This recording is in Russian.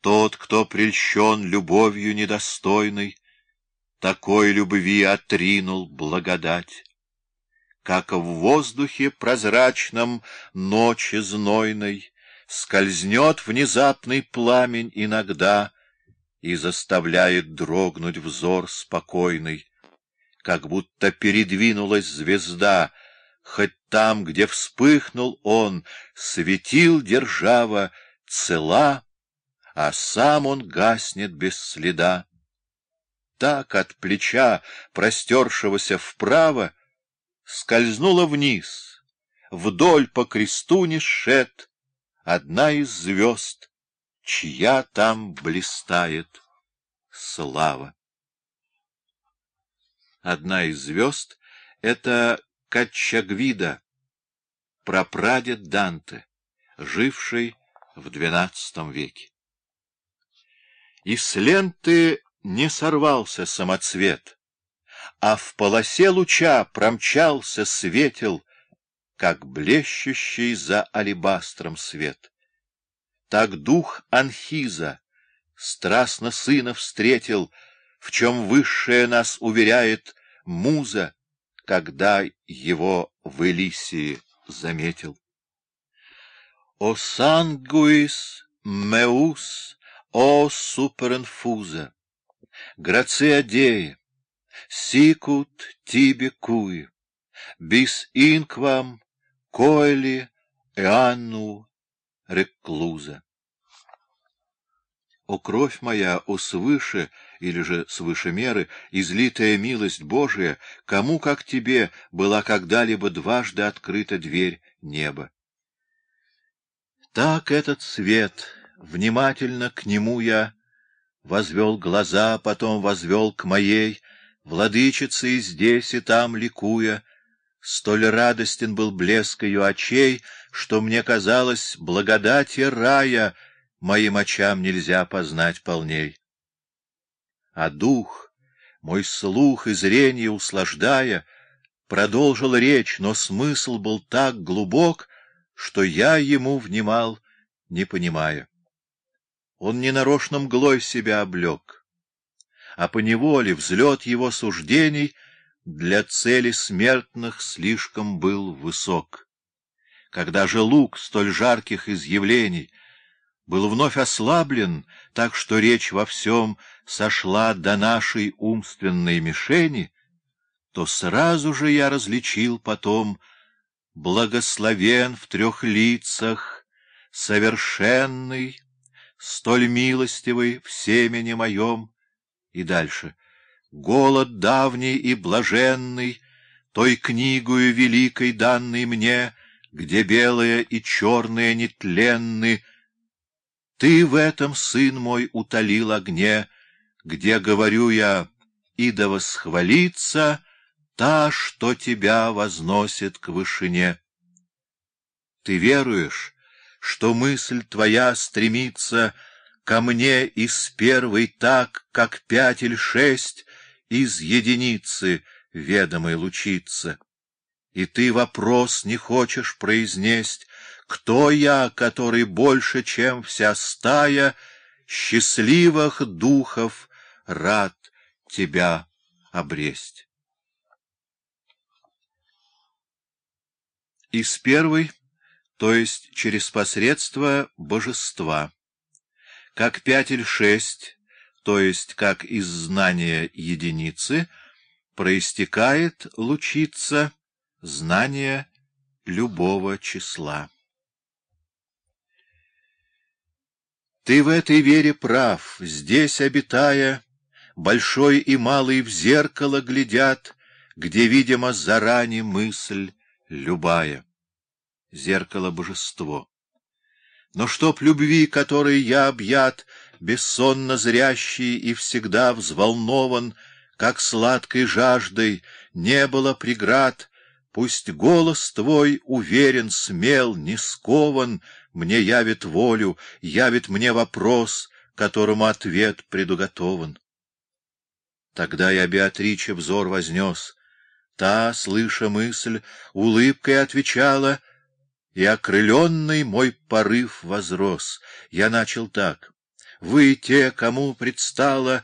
Тот, кто прельщен любовью недостойной, Такой любви отринул благодать. Как в воздухе прозрачном ночи знойной Скользнет внезапный пламень иногда И заставляет дрогнуть взор спокойный, Как будто передвинулась звезда, Хоть там, где вспыхнул он, светил держава, цела, а сам он гаснет без следа. Так от плеча, простершегося вправо, скользнула вниз, вдоль по кресту не шед, одна из звезд, чья там блистает слава. Одна из звезд — это Каччагвида, прапрадед Данте, живший в XII веке. И с ленты не сорвался самоцвет, а в полосе луча промчался, светил, как блещущий за алебастром свет. Так дух Анхиза страстно сына встретил, в чем высшее нас уверяет муза, когда его в Элисии заметил. «О сангуис меус, о суперинфуза, грация деи, сикут тибе куи, бис инквам коэли эанну реклуза». О кровь моя, о свыше, или же свыше меры, излитая милость Божия, кому, как тебе, была когда-либо дважды открыта дверь неба. Так этот свет, внимательно к нему я возвел глаза, потом возвел к моей, владычице и здесь, и там ликуя. Столь радостен был блеск ее очей, что мне казалось, благодати рая моим очам нельзя познать полней а дух, мой слух и зрение услаждая, продолжил речь, но смысл был так глубок, что я ему внимал, не понимая. Он ненарочно мглой себя облег, а поневоле взлет его суждений для цели смертных слишком был высок. Когда же лук столь жарких изъявлений — был вновь ослаблен, так что речь во всем сошла до нашей умственной мишени, то сразу же я различил потом «Благословен в трех лицах, совершенный, столь милостивый в семени моем» и дальше. «Голод давний и блаженный, той книгою великой данной мне, где белое и черное нетленны, ты в этом, сын мой, утолил огне, где, говорю я, и да восхвалится та, что тебя возносит к вышине. Ты веруешь, что мысль твоя стремится ко мне из первой так, как пять или шесть из единицы ведомой лучится, и ты вопрос не хочешь произнесть, кто я, который больше, чем вся стая счастливых духов рад тебя обресть? Из первой, то есть через посредство божества, как пять или шесть, то есть как из знания единицы, проистекает лучиться знание любого числа. Ты в этой вере прав, здесь обитая, Большой и малый в зеркало глядят, Где, видимо, заранее мысль любая. Зеркало — божество. Но чтоб любви, которой я объят, Бессонно зрящий и всегда взволнован, Как сладкой жаждой, не было преград, Пусть голос твой уверен, смел, не скован, Мне явит волю, явит мне вопрос, Которому ответ предуготован. Тогда я Беатриче взор вознес. Та, слыша мысль, улыбкой отвечала, И окрыленный мой порыв возрос. Я начал так. вы те, кому предстало